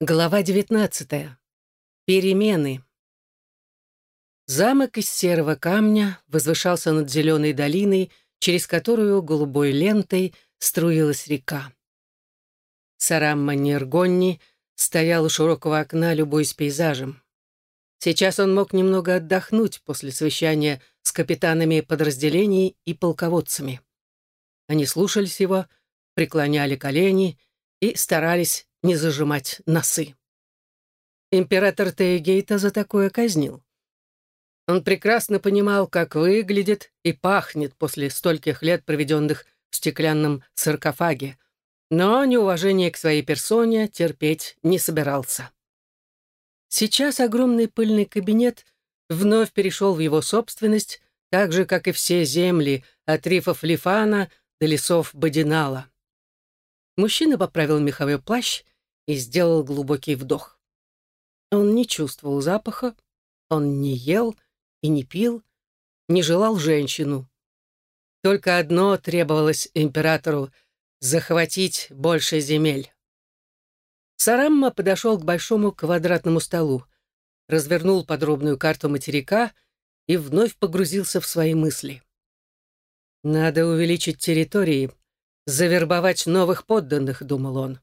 Глава 19. Перемены. Замок из серого камня возвышался над зеленой долиной, через которую голубой лентой струилась река. Сарамма Нергонни стоял у широкого окна, любуясь пейзажем. Сейчас он мог немного отдохнуть после совещания с капитанами подразделений и полководцами. Они слушались его, преклоняли колени и старались не зажимать носы. Император Тейгейта за такое казнил. Он прекрасно понимал, как выглядит и пахнет после стольких лет, проведенных в стеклянном саркофаге, но неуважение к своей персоне терпеть не собирался. Сейчас огромный пыльный кабинет вновь перешел в его собственность, так же, как и все земли от рифов Лифана до лесов Бодинала. Мужчина поправил меховой плащ и сделал глубокий вдох. Он не чувствовал запаха, он не ел и не пил, не желал женщину. Только одно требовалось императору — захватить больше земель. Сарамма подошел к большому квадратному столу, развернул подробную карту материка и вновь погрузился в свои мысли. «Надо увеличить территории, завербовать новых подданных», — думал он.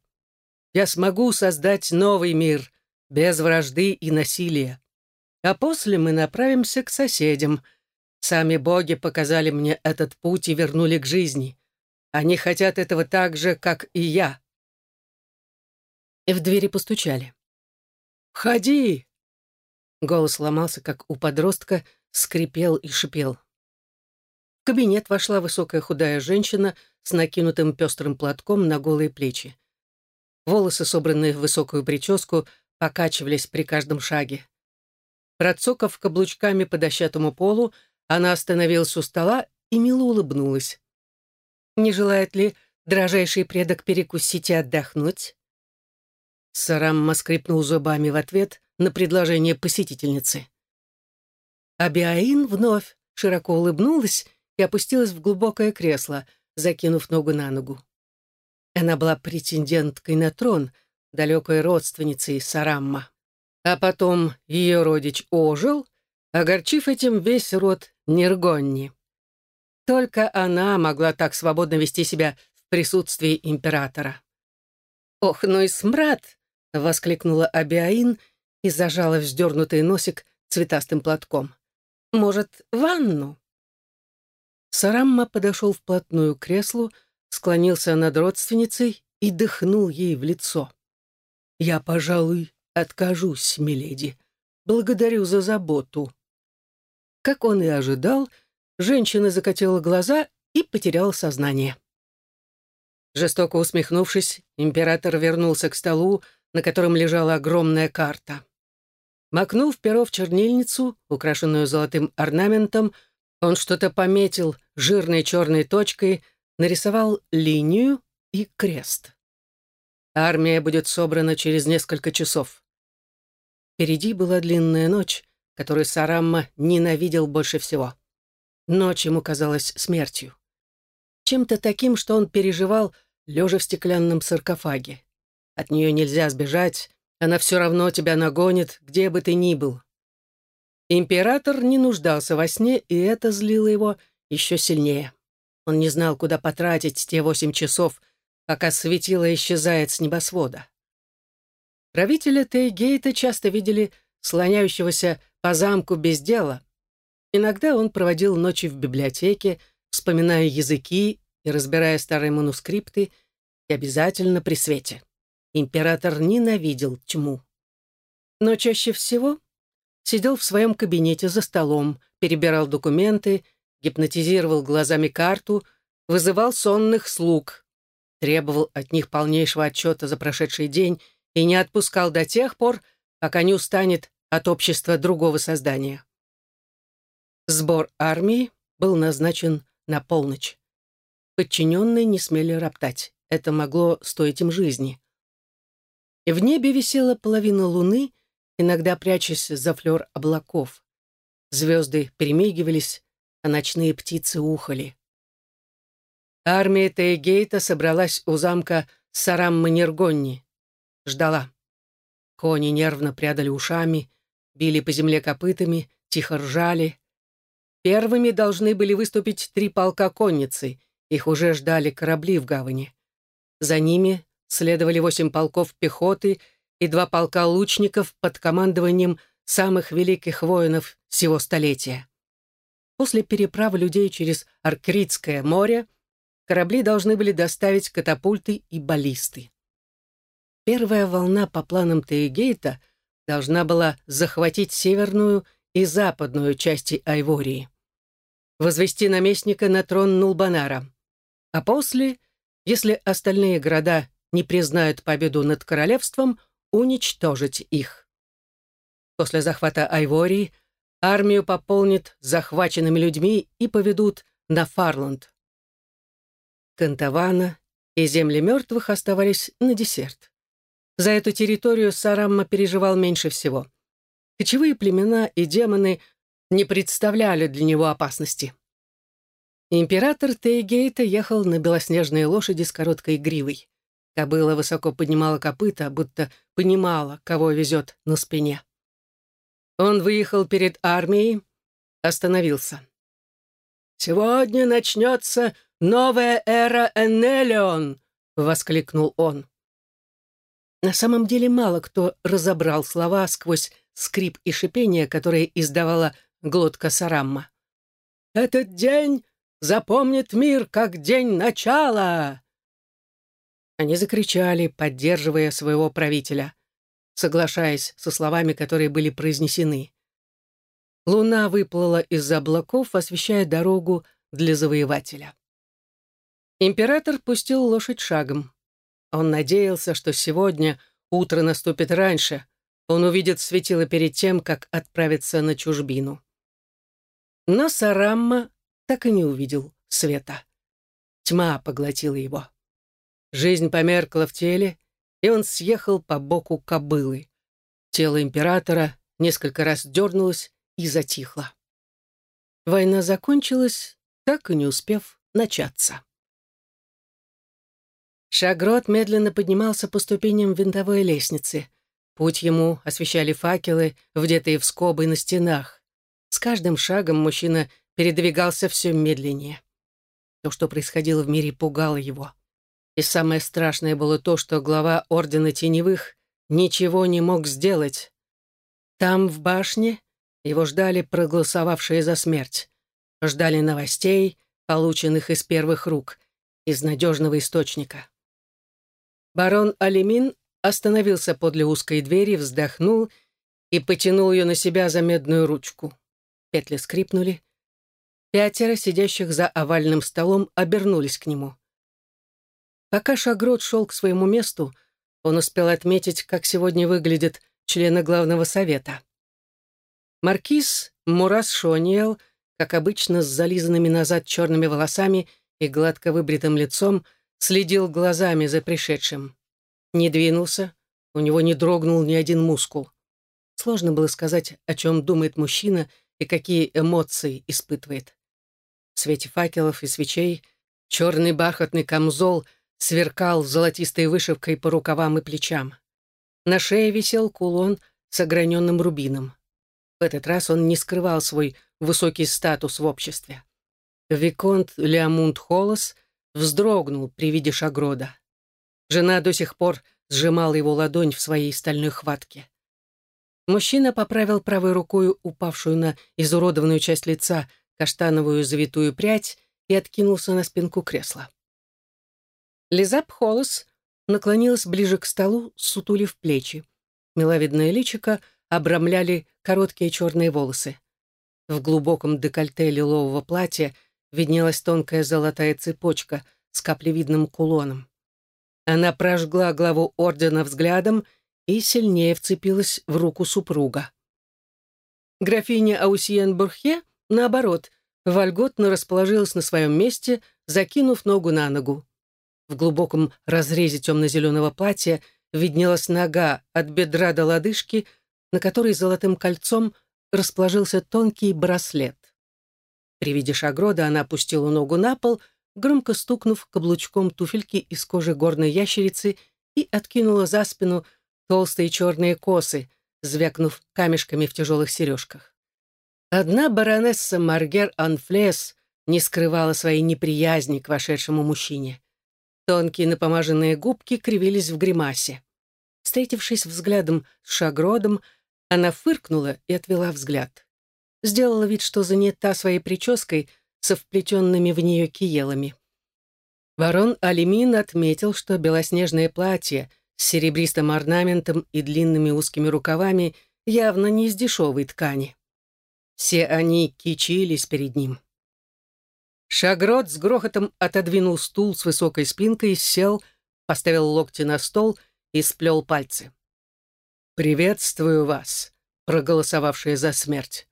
«Я смогу создать новый мир, без вражды и насилия. А после мы направимся к соседям. Сами боги показали мне этот путь и вернули к жизни. Они хотят этого так же, как и я». И в двери постучали. «Входи!» Голос ломался, как у подростка, скрипел и шипел. В кабинет вошла высокая худая женщина с накинутым пестрым платком на голые плечи. Волосы, собранные в высокую прическу, покачивались при каждом шаге. Процокав каблучками по дощатому полу, она остановилась у стола и мило улыбнулась. «Не желает ли дрожайший предок перекусить и отдохнуть?» Сарамма скрипнул зубами в ответ на предложение посетительницы. Абиаин вновь широко улыбнулась и опустилась в глубокое кресло, закинув ногу на ногу. Она была претенденткой на трон, далекой родственницей Сарамма. А потом ее родич ожил, огорчив этим весь род Нергонни. Только она могла так свободно вести себя в присутствии императора. «Ох, ну и смрад!» — воскликнула Абиаин и зажала вздернутый носик цветастым платком. «Может, ванну?» Сарамма подошел вплотную к креслу, склонился над родственницей и дыхнул ей в лицо. «Я, пожалуй, откажусь, миледи. Благодарю за заботу». Как он и ожидал, женщина закатила глаза и потеряла сознание. Жестоко усмехнувшись, император вернулся к столу, на котором лежала огромная карта. Макнув перо в чернильницу, украшенную золотым орнаментом, он что-то пометил жирной черной точкой, нарисовал линию и крест. Армия будет собрана через несколько часов. Впереди была длинная ночь, которую Сарамма ненавидел больше всего. Ночь ему казалась смертью. Чем-то таким, что он переживал, лежа в стеклянном саркофаге. От нее нельзя сбежать, она все равно тебя нагонит, где бы ты ни был. Император не нуждался во сне, и это злило его еще сильнее. Он не знал, куда потратить те восемь часов, пока светило исчезает с небосвода. Правителя Тейгейта часто видели слоняющегося по замку без дела. Иногда он проводил ночи в библиотеке, вспоминая языки и разбирая старые манускрипты, и обязательно при свете. Император ненавидел тьму. Но чаще всего сидел в своем кабинете за столом, перебирал документы, гипнотизировал глазами карту, вызывал сонных слуг, требовал от них полнейшего отчета за прошедший день и не отпускал до тех пор, пока не устанет от общества другого создания. Сбор армии был назначен на полночь. Подчиненные не смели роптать. Это могло стоить им жизни. И в небе висела половина луны, иногда прячась за флер облаков. Звезды перемигивались, а ночные птицы ухали. Армия Тейгейта собралась у замка Сарам-Манергонни. Ждала. Кони нервно прядали ушами, били по земле копытами, тихо ржали. Первыми должны были выступить три полка конницы, их уже ждали корабли в гавани. За ними следовали восемь полков пехоты и два полка лучников под командованием самых великих воинов всего столетия. После переправы людей через Аркритское море корабли должны были доставить катапульты и баллисты. Первая волна по планам Тейгейта должна была захватить северную и западную части Айвории, возвести наместника на трон Нулбанара, а после, если остальные города не признают победу над королевством, уничтожить их. После захвата Айвории армию пополнит захваченными людьми и поведут на Фарланд. Кантавана и земли мертвых оставались на десерт. За эту территорию Сарамма переживал меньше всего. Кочевые племена и демоны не представляли для него опасности. Император Тейгейта ехал на белоснежной лошади с короткой гривой. Кобыла высоко поднимала копыта, будто понимала, кого везет на спине. Он выехал перед армией, остановился. «Сегодня начнется новая эра Эннелион!» — воскликнул он. На самом деле мало кто разобрал слова сквозь скрип и шипение, которые издавала глотка Сарамма. «Этот день запомнит мир как день начала!» Они закричали, поддерживая своего правителя, соглашаясь со словами, которые были произнесены. Луна выплыла из облаков, освещая дорогу для завоевателя. Император пустил лошадь шагом. Он надеялся, что сегодня утро наступит раньше, он увидит светило перед тем, как отправиться на чужбину. Но Сарамма так и не увидел света. Тьма поглотила его. Жизнь померкла в теле, и он съехал по боку кобылы. Тело императора несколько раз дернулось и затихло. Война закончилась, так и не успев начаться. Шагрот медленно поднимался по ступеням винтовой лестницы. Путь ему освещали факелы, вдетые в скобы на стенах. С каждым шагом мужчина передвигался все медленнее. То, что происходило в мире, пугало его. И самое страшное было то, что глава Ордена Теневых ничего не мог сделать. Там, в башне, его ждали проголосовавшие за смерть. Ждали новостей, полученных из первых рук, из надежного источника. Барон Алимин остановился подле узкой двери, вздохнул и потянул ее на себя за медную ручку. Петли скрипнули. Пятеро, сидящих за овальным столом, обернулись к нему. Пока Шагрот шел к своему месту, он успел отметить, как сегодня выглядят члены главного совета. Маркиз Мурас Шониел, как обычно, с зализанными назад черными волосами и гладко выбритым лицом, следил глазами за пришедшим. Не двинулся, у него не дрогнул ни один мускул. Сложно было сказать, о чем думает мужчина и какие эмоции испытывает. В свете факелов и свечей черный бархатный камзол сверкал золотистой вышивкой по рукавам и плечам. На шее висел кулон с ограненным рубином. В этот раз он не скрывал свой высокий статус в обществе. Виконт Леомунд Холос вздрогнул при виде Шагрода. Жена до сих пор сжимала его ладонь в своей стальной хватке. Мужчина поправил правой рукой упавшую на изуродованную часть лица каштановую завитую прядь и откинулся на спинку кресла. Лизап Холос наклонилась ближе к столу, сутулив плечи. Миловидное личико обрамляли короткие черные волосы. В глубоком декольте лилового платья виднелась тонкая золотая цепочка с каплевидным кулоном. Она прожгла главу ордена взглядом и сильнее вцепилась в руку супруга. Графиня Аусиен-Бурхе, наоборот, вольготно расположилась на своем месте, закинув ногу на ногу. В глубоком разрезе темно-зеленого платья виднелась нога от бедра до лодыжки, на которой золотым кольцом расположился тонкий браслет. При виде шагрода она опустила ногу на пол, громко стукнув каблучком туфельки из кожи горной ящерицы и откинула за спину толстые черные косы, звякнув камешками в тяжелых сережках. Одна баронесса Маргер Анфлес не скрывала своей неприязни к вошедшему мужчине. Тонкие напомаженные губки кривились в гримасе. Встретившись взглядом с Шагродом, она фыркнула и отвела взгляд. Сделала вид, что занята своей прической со вплетенными в нее киелами. Ворон Алимин отметил, что белоснежное платье с серебристым орнаментом и длинными узкими рукавами явно не из дешевой ткани. Все они кичились перед ним. Шагрот с грохотом отодвинул стул с высокой спинкой, сел, поставил локти на стол и сплел пальцы. «Приветствую вас, проголосовавшие за смерть».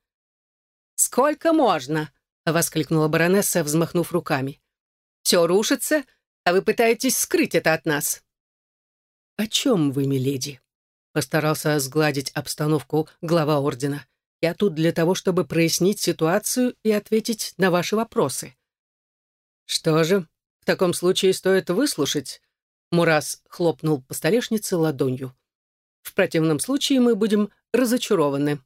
«Сколько можно?» — воскликнула баронесса, взмахнув руками. «Все рушится, а вы пытаетесь скрыть это от нас». «О чем вы, миледи?» — постарался сгладить обстановку глава ордена. «Я тут для того, чтобы прояснить ситуацию и ответить на ваши вопросы». «Что же, в таком случае стоит выслушать?» Мурас хлопнул по столешнице ладонью. «В противном случае мы будем разочарованы».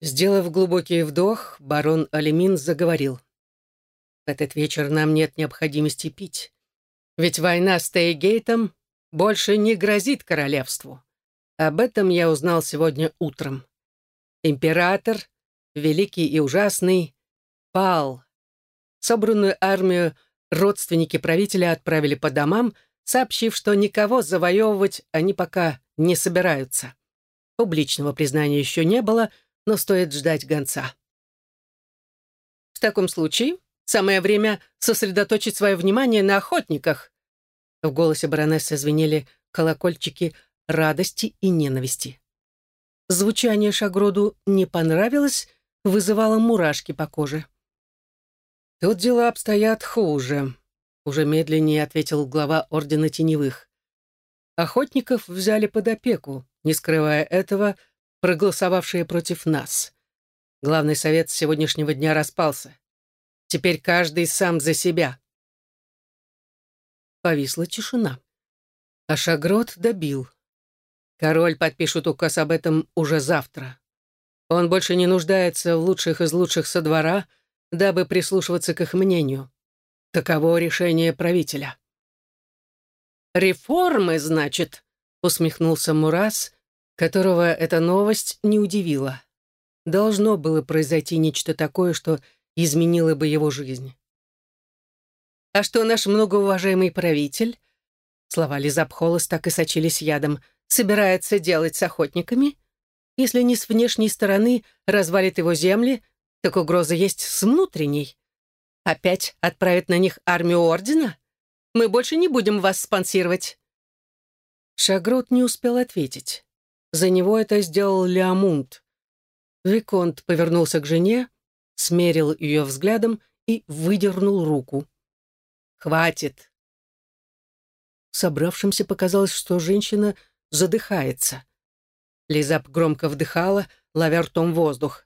Сделав глубокий вдох, барон Алимин заговорил. «В этот вечер нам нет необходимости пить. Ведь война с Тейгейтом больше не грозит королевству. Об этом я узнал сегодня утром. Император, великий и ужасный, пал. Собранную армию родственники правителя отправили по домам, сообщив, что никого завоевывать они пока не собираются. Публичного признания еще не было — но стоит ждать гонца. В таком случае самое время сосредоточить свое внимание на охотниках. В голосе баронессы звенели колокольчики радости и ненависти. Звучание Шагроду не понравилось, вызывало мурашки по коже. «Тут дела обстоят хуже», — уже медленнее ответил глава Ордена Теневых. Охотников взяли под опеку, не скрывая этого, — проголосовавшие против нас. Главный совет сегодняшнего дня распался. Теперь каждый сам за себя. Повисла тишина. А Шагрот добил. Король подпишет указ об этом уже завтра. Он больше не нуждается в лучших из лучших со двора, дабы прислушиваться к их мнению. Таково решение правителя. «Реформы, значит?» — усмехнулся Мурас, которого эта новость не удивила. Должно было произойти нечто такое, что изменило бы его жизнь. «А что наш многоуважаемый правитель?» Слова Лизапхолос так и сочились ядом. «Собирается делать с охотниками? Если не с внешней стороны развалит его земли, так угроза есть с внутренней. Опять отправят на них армию Ордена? Мы больше не будем вас спонсировать». Шагрот не успел ответить. За него это сделал Леомунд. Виконт повернулся к жене, смерил ее взглядом и выдернул руку. «Хватит!» Собравшимся показалось, что женщина задыхается. Лизап громко вдыхала, ловя ртом воздух.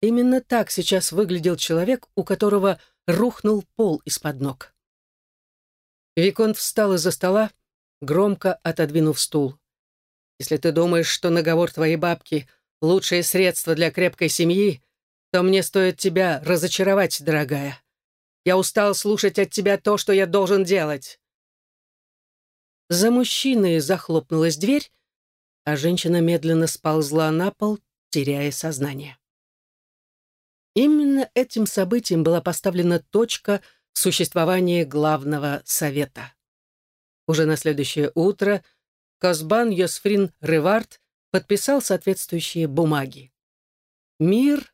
Именно так сейчас выглядел человек, у которого рухнул пол из-под ног. Виконт встал из-за стола, громко отодвинув стул. Если ты думаешь, что наговор твоей бабки — лучшее средство для крепкой семьи, то мне стоит тебя разочаровать, дорогая. Я устал слушать от тебя то, что я должен делать». За мужчиной захлопнулась дверь, а женщина медленно сползла на пол, теряя сознание. Именно этим событием была поставлена точка в существовании главного совета. Уже на следующее утро — Казбан Йосфрин Ревард подписал соответствующие бумаги. Мир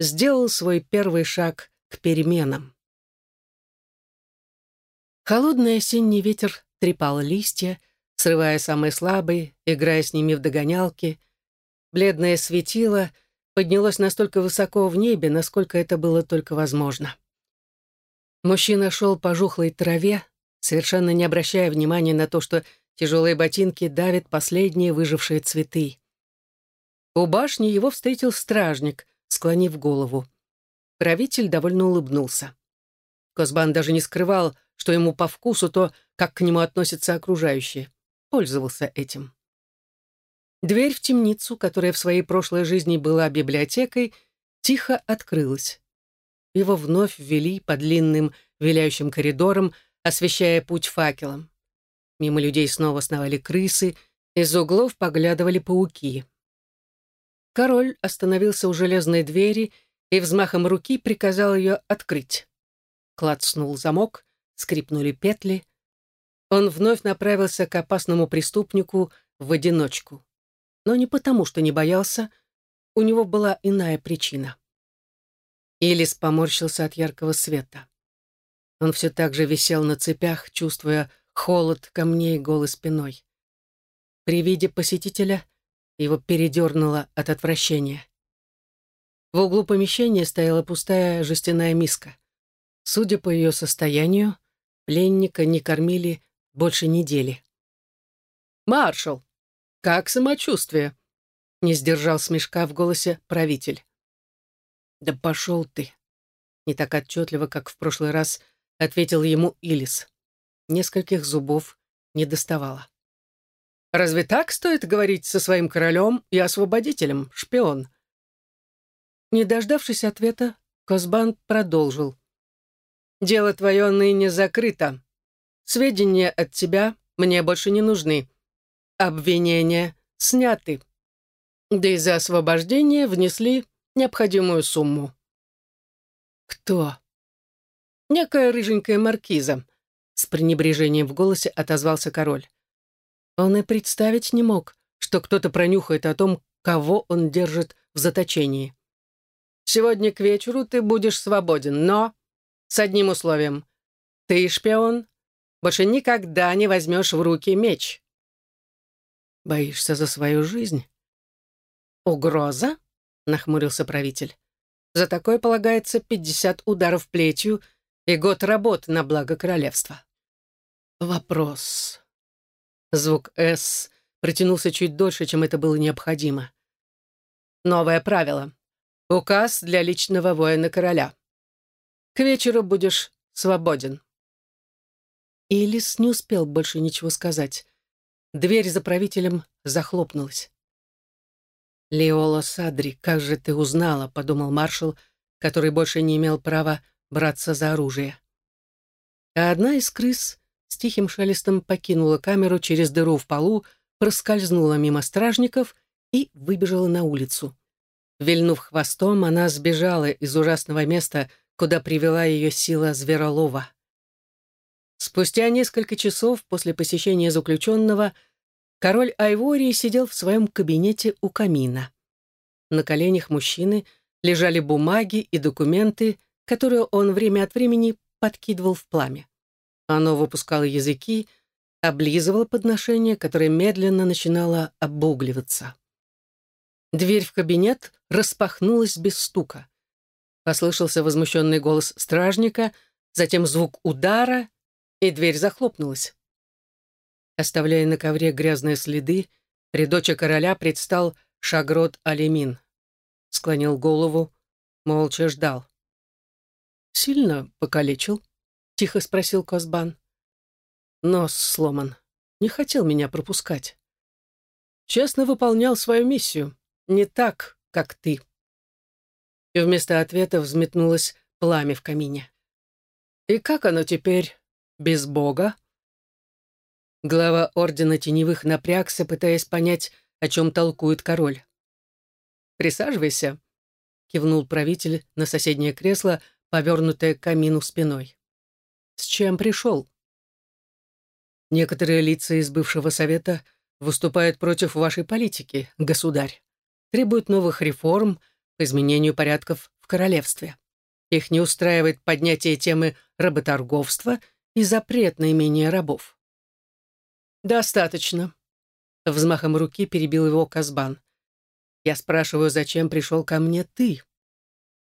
сделал свой первый шаг к переменам. Холодный осенний ветер трепал листья, срывая самые слабые, играя с ними в догонялки. Бледное светило поднялось настолько высоко в небе, насколько это было только возможно. Мужчина шел по жухлой траве, совершенно не обращая внимания на то, что Тяжелые ботинки давят последние выжившие цветы. У башни его встретил стражник, склонив голову. Правитель довольно улыбнулся. Козбан даже не скрывал, что ему по вкусу то, как к нему относятся окружающие. пользовался этим. Дверь в темницу, которая в своей прошлой жизни была библиотекой, тихо открылась. Его вновь ввели по длинным виляющим коридорам, освещая путь факелом. Мимо людей снова сновали крысы, из углов поглядывали пауки. Король остановился у железной двери и взмахом руки приказал ее открыть. Клацнул замок, скрипнули петли. Он вновь направился к опасному преступнику в одиночку но не потому, что не боялся, у него была иная причина. Элис поморщился от яркого света. Он все так же висел на цепях, чувствуя холод камней голой спиной. При виде посетителя его передернуло от отвращения. В углу помещения стояла пустая жестяная миска. Судя по ее состоянию, пленника не кормили больше недели. «Маршал!» «Как самочувствие?» — не сдержал смешка в голосе правитель. «Да пошел ты!» — не так отчетливо, как в прошлый раз, ответил ему Илис. Нескольких зубов не доставало. «Разве так стоит говорить со своим королем и освободителем, шпион?» Не дождавшись ответа, Косбан продолжил. «Дело твое ныне закрыто. Сведения от тебя мне больше не нужны. Обвинения сняты. Да и за освобождение внесли необходимую сумму. Кто? Некая рыженькая маркиза. С пренебрежением в голосе отозвался король. Он и представить не мог, что кто-то пронюхает о том, кого он держит в заточении. Сегодня к вечеру ты будешь свободен, но с одним условием. Ты, шпион, больше никогда не возьмешь в руки меч. Боишься за свою жизнь? Угроза? Нахмурился правитель. За такое полагается пятьдесят ударов плетью и год работы на благо королевства. Вопрос. Звук «С» протянулся чуть дольше, чем это было необходимо. Новое правило. Указ для личного воина короля. К вечеру будешь свободен. Илис не успел больше ничего сказать. Дверь за правителем захлопнулась. «Леола Садри, как же ты узнала?» — подумал маршал, который больше не имел права браться за оружие. А одна из крыс с тихим шелестом покинула камеру через дыру в полу, проскользнула мимо стражников и выбежала на улицу. Вильнув хвостом, она сбежала из ужасного места, куда привела ее сила зверолова. Спустя несколько часов после посещения заключенного король Айвории сидел в своем кабинете у камина. На коленях мужчины лежали бумаги и документы, которые он время от времени подкидывал в пламя. Оно выпускало языки, облизывало подношение, которое медленно начинало обугливаться. Дверь в кабинет распахнулась без стука. Послышался возмущенный голос стражника, затем звук удара, и дверь захлопнулась. Оставляя на ковре грязные следы, при дочи короля предстал Шагрот Алимин. Склонил голову, молча ждал. «Сильно покалечил?» — тихо спросил Косбан. «Нос сломан. Не хотел меня пропускать. Честно выполнял свою миссию. Не так, как ты». И вместо ответа взметнулось пламя в камине. «И как оно теперь без Бога?» Глава Ордена Теневых напрягся, пытаясь понять, о чем толкует король. «Присаживайся», — кивнул правитель на соседнее кресло, повернутое к камину спиной. «С чем пришел?» «Некоторые лица из бывшего совета выступают против вашей политики, государь. Требуют новых реформ по изменению порядков в королевстве. Их не устраивает поднятие темы работорговства — и запрет на имение рабов. «Достаточно», — взмахом руки перебил его Казбан. «Я спрашиваю, зачем пришел ко мне ты?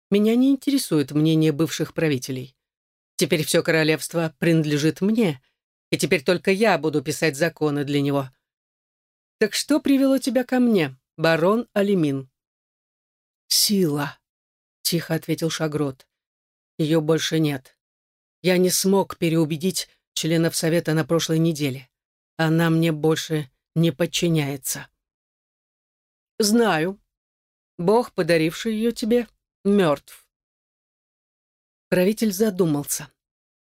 Меня не интересует мнение бывших правителей. Теперь все королевство принадлежит мне, и теперь только я буду писать законы для него. Так что привело тебя ко мне, барон Алимин?» «Сила», — тихо ответил Шагрот. «Ее больше нет. Я не смог переубедить членов Совета на прошлой неделе. она мне больше не подчиняется. Знаю. Бог, подаривший ее тебе, мертв. Правитель задумался.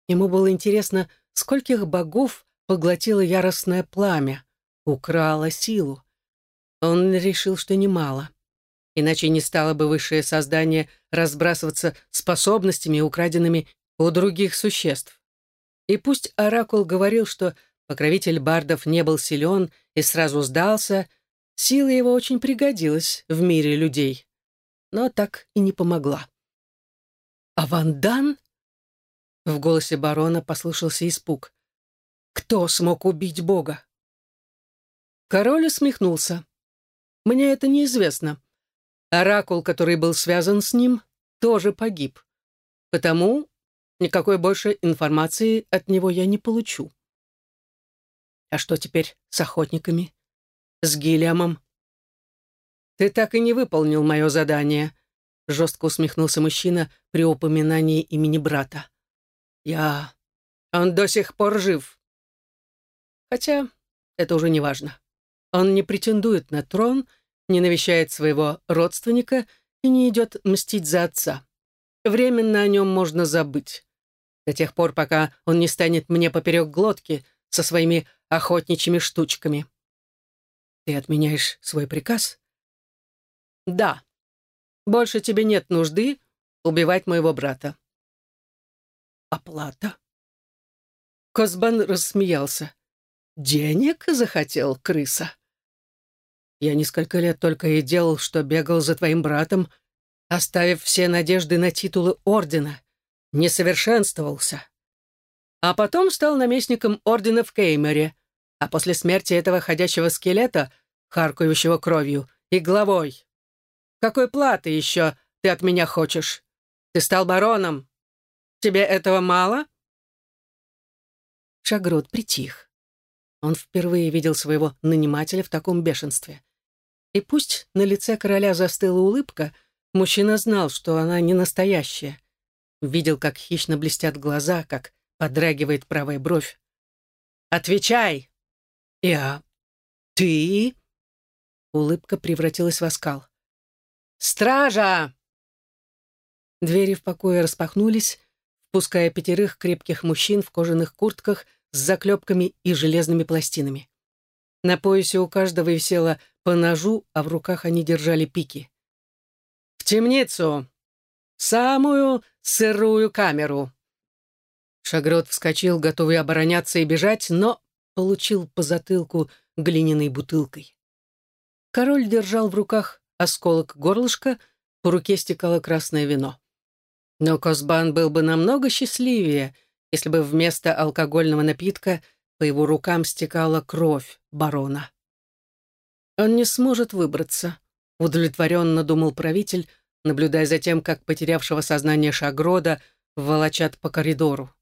Ему было интересно, скольких богов поглотило яростное пламя, украло силу. Он решил, что немало. Иначе не стало бы высшее создание разбрасываться способностями, украденными у других существ. И пусть Оракул говорил, что покровитель бардов не был силен и сразу сдался, сила его очень пригодилась в мире людей. Но так и не помогла. «А Вандан?» В голосе барона послышался испуг. «Кто смог убить Бога?» Король усмехнулся. «Мне это неизвестно. Оракул, который был связан с ним, тоже погиб. Потому никакой больше информации от него я не получу. А что теперь с охотниками? С Гильямом? Ты так и не выполнил мое задание, жестко усмехнулся мужчина при упоминании имени брата. Я... Он до сих пор жив. Хотя это уже не важно. Он не претендует на трон — не навещает своего родственника и не идет мстить за отца. Временно о нем можно забыть. До тех пор, пока он не станет мне поперек глотки со своими охотничьими штучками. Ты отменяешь свой приказ? Да. Больше тебе нет нужды убивать моего брата. Оплата? Козбан рассмеялся. Денег захотел, крыса? Я несколько лет только и делал, что бегал за твоим братом, оставив все надежды на титулы ордена. Не совершенствовался. А потом стал наместником ордена в Кеймере, а после смерти этого ходячего скелета, харкающего кровью, и главой. Какой платы еще ты от меня хочешь? Ты стал бароном. Тебе этого мало?» Шагрот притих. Он впервые видел своего нанимателя в таком бешенстве. И пусть на лице короля застыла улыбка, мужчина знал, что она не настоящая. Видел, как хищно блестят глаза, как подрагивает правая бровь. «Отвечай!» «Я... ты...» Улыбка превратилась в оскал. «Стража!» Двери в покое распахнулись, впуская пятерых крепких мужчин в кожаных куртках с заклепками и железными пластинами. На поясе у каждого висело по ножу, а в руках они держали пики. «В темницу! Самую сырую камеру!» Шагрот вскочил, готовый обороняться и бежать, но получил по затылку глиняной бутылкой. Король держал в руках осколок горлышка, по руке стекало красное вино. Но Косбан был бы намного счастливее, если бы вместо алкогольного напитка по его рукам стекала кровь барона. Он не сможет выбраться, удовлетворенно думал правитель, наблюдая за тем, как потерявшего сознание Шагрода волочат по коридору.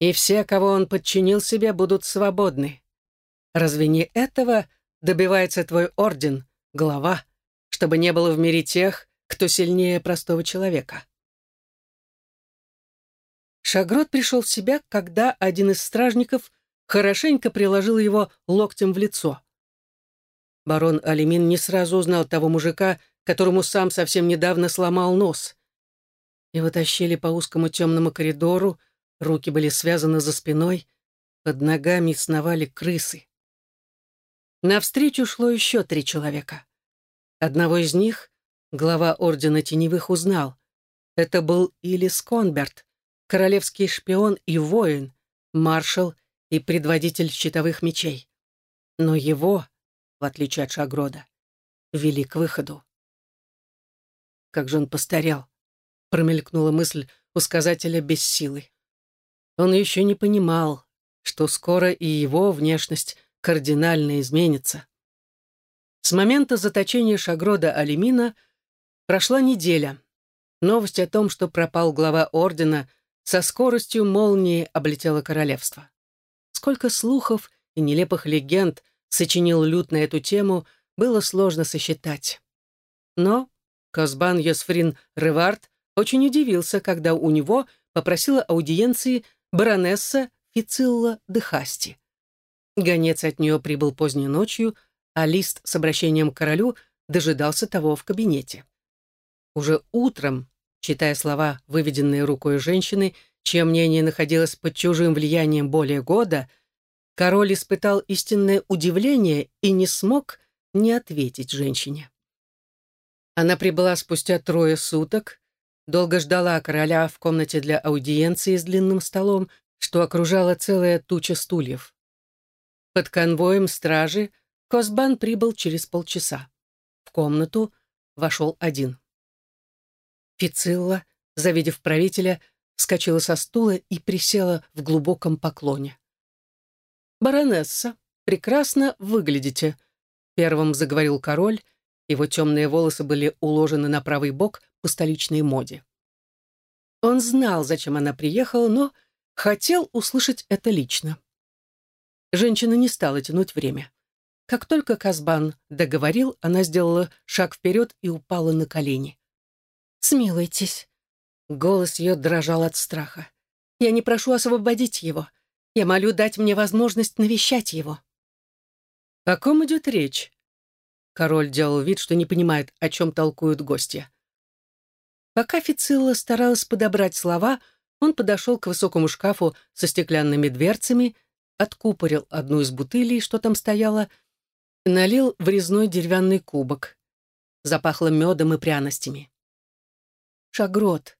И все, кого он подчинил себе, будут свободны. Разве не этого добивается твой орден, глава, чтобы не было в мире тех, кто сильнее простого человека? Шагрот пришел в себя, когда один из стражников хорошенько приложил его локтем в лицо. Барон Алимин не сразу узнал того мужика, которому сам совсем недавно сломал нос. Его тащили по узкому темному коридору, руки были связаны за спиной, под ногами сновали крысы. Навстречу шло еще три человека. Одного из них глава Ордена Теневых узнал. Это был Илис Конберт, королевский шпион и воин, маршал и предводитель щитовых мечей. Но его в отличие от Шагрода, вели к выходу. Как же он постарел, промелькнула мысль у сказателя без силы. Он еще не понимал, что скоро и его внешность кардинально изменится. С момента заточения Шагрода Алимина прошла неделя. Новость о том, что пропал глава ордена, со скоростью молнии облетела королевство. Сколько слухов и нелепых легенд сочинил Лют на эту тему, было сложно сосчитать. Но Казбан Йосфрин Ревард очень удивился, когда у него попросила аудиенции баронесса Фицилла де Хасти. Гонец от нее прибыл поздней ночью, а лист с обращением к королю дожидался того в кабинете. Уже утром, читая слова, выведенные рукой женщины, чье мнение находилось под чужим влиянием более года, король испытал истинное удивление и не смог не ответить женщине. Она прибыла спустя трое суток, долго ждала короля в комнате для аудиенции с длинным столом, что окружала целая туча стульев. Под конвоем стражи Косбан прибыл через полчаса. В комнату вошел один. Фицилла, завидев правителя, вскочила со стула и присела в глубоком поклоне. «Баронесса, прекрасно выглядите», — первым заговорил король, его темные волосы были уложены на правый бок по столичной моде. Он знал, зачем она приехала, но хотел услышать это лично. Женщина не стала тянуть время. Как только Казбан договорил, она сделала шаг вперед и упала на колени. «Смилуйтесь». Голос ее дрожал от страха. «Я не прошу освободить его. Я молю дать мне возможность навещать его». «О ком идет речь?» Король делал вид, что не понимает, о чем толкуют гости. Пока Фицилла старалась подобрать слова, он подошел к высокому шкафу со стеклянными дверцами, откупорил одну из бутылей, что там стояло, и налил в резной деревянный кубок. Запахло медом и пряностями. Шагрот.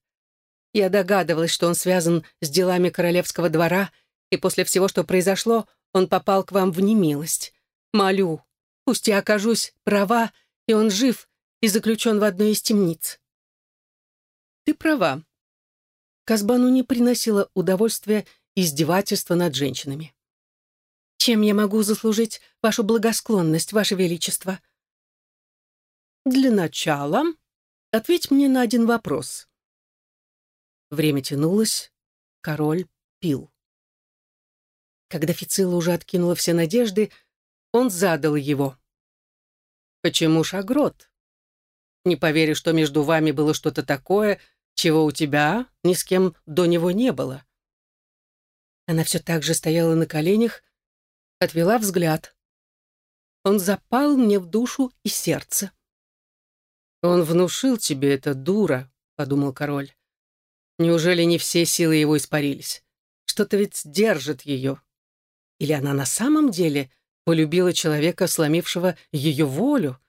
Я догадывалась, что он связан с делами королевского двора, и после всего, что произошло, он попал к вам в немилость. Молю, пусть я окажусь права, и он жив и заключен в одной из темниц. Ты права. Казбану не приносило удовольствия издевательства над женщинами. Чем я могу заслужить вашу благосклонность, ваше величество? Для начала Ответь мне на один вопрос». Время тянулось, король пил. Когда Фицилла уже откинула все надежды, он задал его. «Почему Шагрот? Не поверю, что между вами было что-то такое, чего у тебя ни с кем до него не было». Она все так же стояла на коленях, отвела взгляд. Он запал мне в душу и сердце. «Он внушил тебе это, дура», — подумал король. «Неужели не все силы его испарились? Что-то ведь держит ее. Или она на самом деле полюбила человека, сломившего ее волю?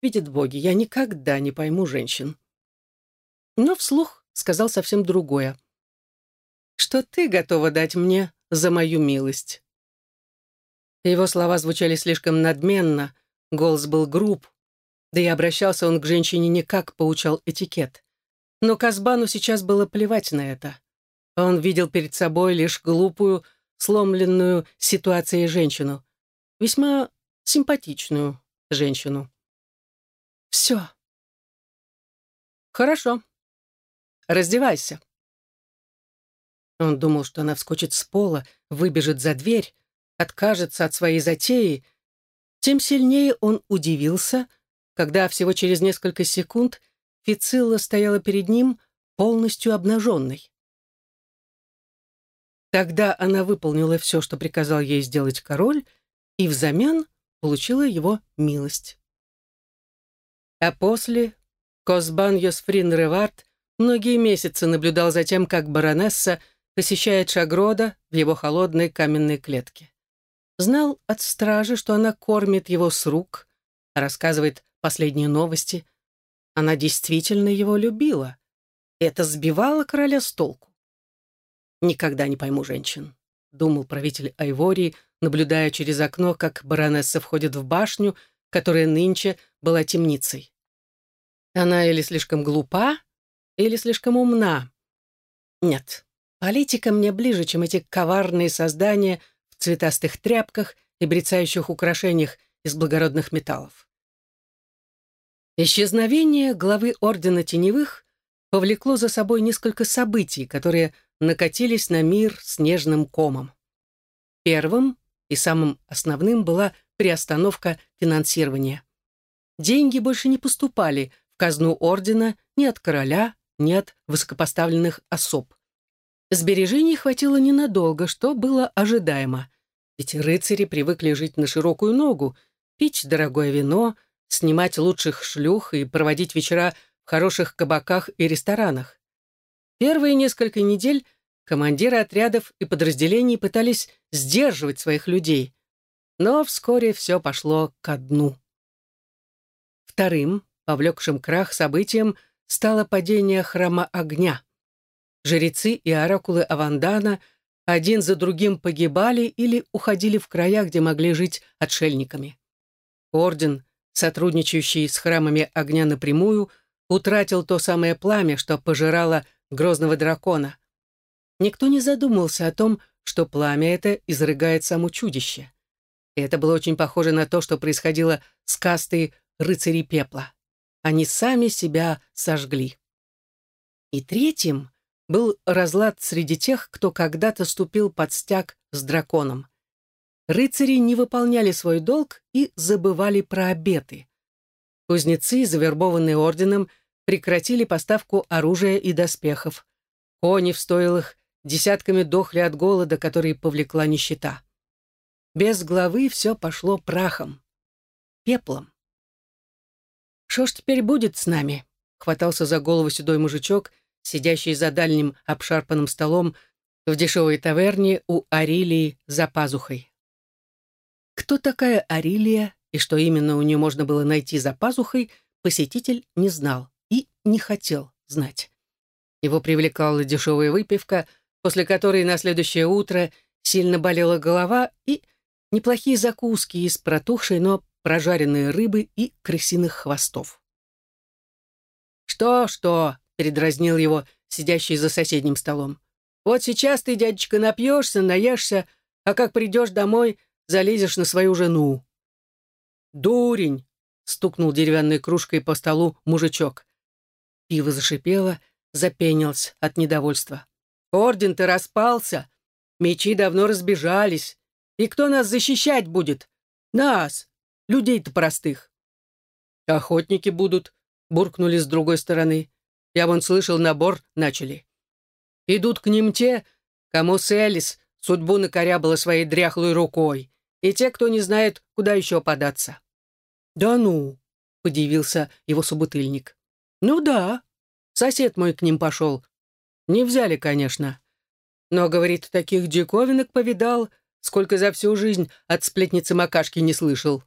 Видит боги, я никогда не пойму женщин». Но вслух сказал совсем другое. «Что ты готова дать мне за мою милость?» Его слова звучали слишком надменно, голос был груб, да и обращался он к женщине не как поучал этикет. Но Казбану сейчас было плевать на это. Он видел перед собой лишь глупую, сломленную ситуацией женщину. Весьма симпатичную женщину. «Все». «Хорошо. Раздевайся». Он думал, что она вскочит с пола, выбежит за дверь, откажется от своей затеи. Тем сильнее он удивился, когда всего через несколько секунд Фицилла стояла перед ним полностью обнаженной. Тогда она выполнила все, что приказал ей сделать король, и взамен получила его милость. А после Косбан Йосфрин Ревард многие месяцы наблюдал за тем, как баронесса посещает Шагрода в его холодной каменной клетке. Знал от стражи, что она кормит его с рук, рассказывает последние новости. Она действительно его любила. Это сбивало короля с толку. «Никогда не пойму женщин», — думал правитель Айвории, наблюдая через окно, как баронесса входит в башню, которая нынче была темницей. Она или слишком глупа, или слишком умна. Нет, политика мне ближе, чем эти коварные создания в цветастых тряпках и брецающих украшениях из благородных металлов. Исчезновение главы Ордена Теневых повлекло за собой несколько событий, которые накатились на мир снежным комом. Первым и самым основным была приостановка финансирования. Деньги больше не поступали в казну Ордена ни от короля, ни от высокопоставленных особ. Сбережений хватило ненадолго, что было ожидаемо. Ведь рыцари привыкли жить на широкую ногу, пить дорогое вино, снимать лучших шлюх и проводить вечера в хороших кабаках и ресторанах. Первые несколько недель командиры отрядов и подразделений пытались сдерживать своих людей, но вскоре все пошло ко дну. Вторым, повлекшим крах событием, стало падение храма огня. Жрецы и оракулы Авандана один за другим погибали или уходили в края, где могли жить отшельниками. Орден, сотрудничающий с храмами огня напрямую, утратил то самое пламя, что пожирало грозного дракона. Никто не задумался о том, что пламя это изрыгает само чудище. И это было очень похоже на то, что происходило с кастой рыцарей пепла. Они сами себя сожгли. И третьим был разлад среди тех, кто когда-то ступил под стяг с драконом. Рыцари не выполняли свой долг и забывали про обеты. Кузнецы, завербованные орденом, прекратили поставку оружия и доспехов. Кони в стойлах десятками дохли от голода, который повлекла нищета. Без главы все пошло прахом, пеплом. «Что ж теперь будет с нами?» — хватался за голову седой мужичок, сидящий за дальним обшарпанным столом в дешевой таверне у Арилии за пазухой. Кто такая Арилия и что именно у нее можно было найти за пазухой, посетитель не знал и не хотел знать. Его привлекала дешевая выпивка, после которой на следующее утро сильно болела голова и неплохие закуски из протухшей, но прожаренной рыбы и крысиных хвостов. «Что-что?» — передразнил его сидящий за соседним столом. «Вот сейчас ты, дядечка, напьешься, наешься, а как придешь домой, залезешь на свою жену». «Дурень!» — стукнул деревянной кружкой по столу мужичок. Пиво зашипело, запенился от недовольства. «Орден-то распался, мечи давно разбежались. И кто нас защищать будет? Нас, людей-то простых». «Охотники будут», — буркнули с другой стороны. «Я вон слышал, набор начали. Идут к ним те, кому Селис судьбу накорябала своей дряхлой рукой, и те, кто не знает, куда еще податься». «Да ну», — подивился его собутыльник. «Ну да, сосед мой к ним пошел. Не взяли, конечно. Но, говорит, таких диковинок повидал, сколько за всю жизнь от сплетницы Макашки не слышал».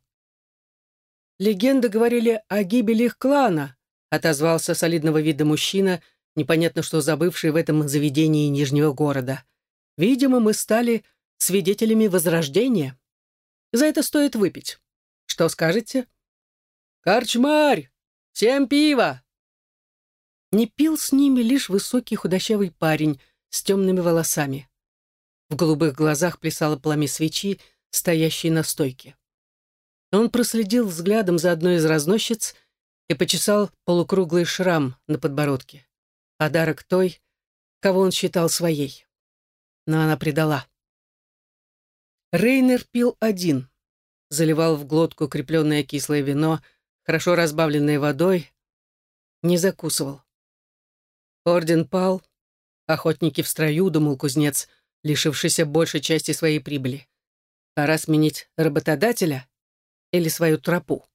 «Легенды говорили о гибели их клана», — отозвался солидного вида мужчина, непонятно что забывший в этом заведении Нижнего города. «Видимо, мы стали свидетелями Возрождения. За это стоит выпить. Что скажете?» «Корчмарь! Всем пиво!» Не пил с ними лишь высокий худощавый парень с темными волосами. В голубых глазах плясало пламя свечи, стоящей на стойке. Он проследил взглядом за одной из разносчиц и почесал полукруглый шрам на подбородке. Подарок той, кого он считал своей. Но она предала. Рейнер пил один, заливал в глотку крепленное кислое вино, хорошо разбавленное водой, не закусывал. Орден пал, охотники в строю, думал кузнец, лишившийся большей части своей прибыли. Пора сменить работодателя или свою тропу.